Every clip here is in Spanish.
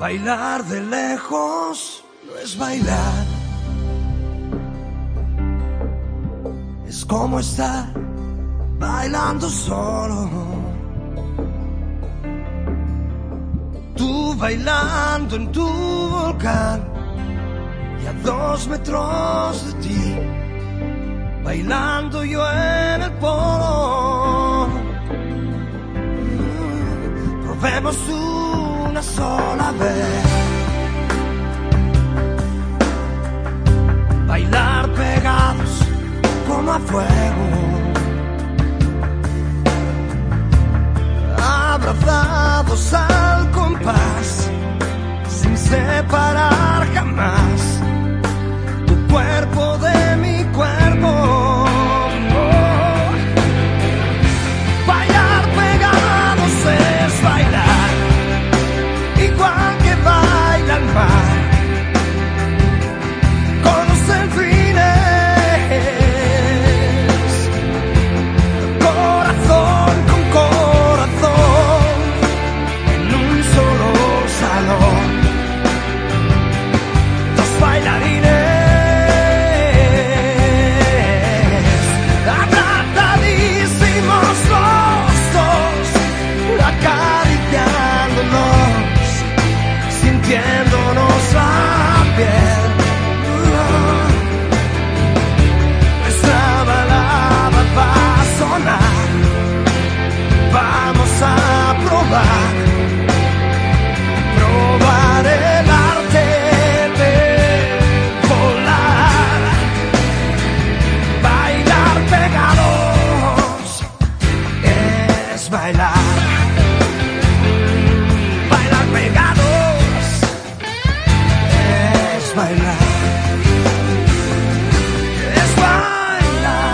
Bailar de lejos no es bailar. Es como estar bailando solo. Tú bailando en tu volcán y a dos metros de ti, bailando yo en el polo. Probemos una sola vez. Bailar pegados como a fuego. Abrazados al compás, sin separar jamás pegados es bailar. Es bailar.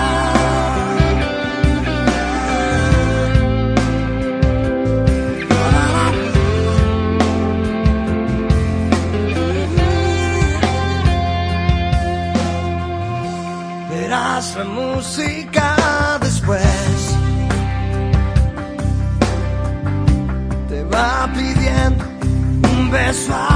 Verás la música é só